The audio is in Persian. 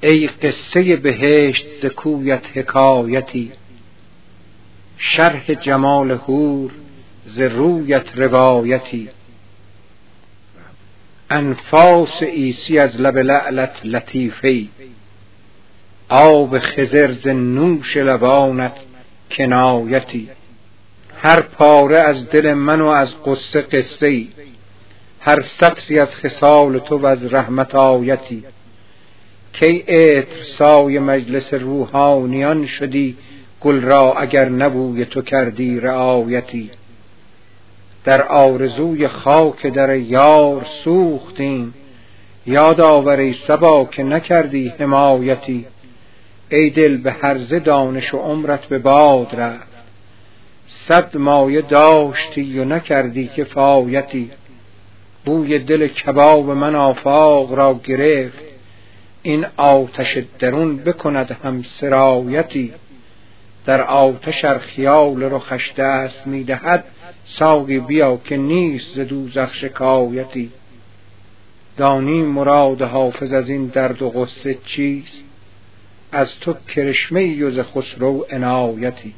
ای قصه بهشت ز کویت حکایتی. شرح جمال حور ز رویت روایتی. انفاس عیسی از لب لعلت لطیفه آب خضر ز نوش لبانت کنایتی. هر پاره از دل من و از قصه قصه هر سطری از خصال تو و از رحمت آیتی. کی عطر سای مجلس روحانیان شدی گل را اگر نبوی تو کردی رعایتی. در آرزوی خاک در یار سوختیم یاد آور ای صبا که نکردی حمایتی. ای دل به هرزه دانش و عمرت به باد رفت. صد مایه داشتی و نکردی کفایتی. بوی دل کباب من آفاق را گرفت. این آتش درون بکند هم سرایتی. در آتش ار خیال رخش دست می‌دهد ساقی بیا که نیست ز دوزخ شکایتی. دانی مراد حافظ از این درد و غصه چیست؟ از تو کرشمه ای و ز خسرو عنایتی.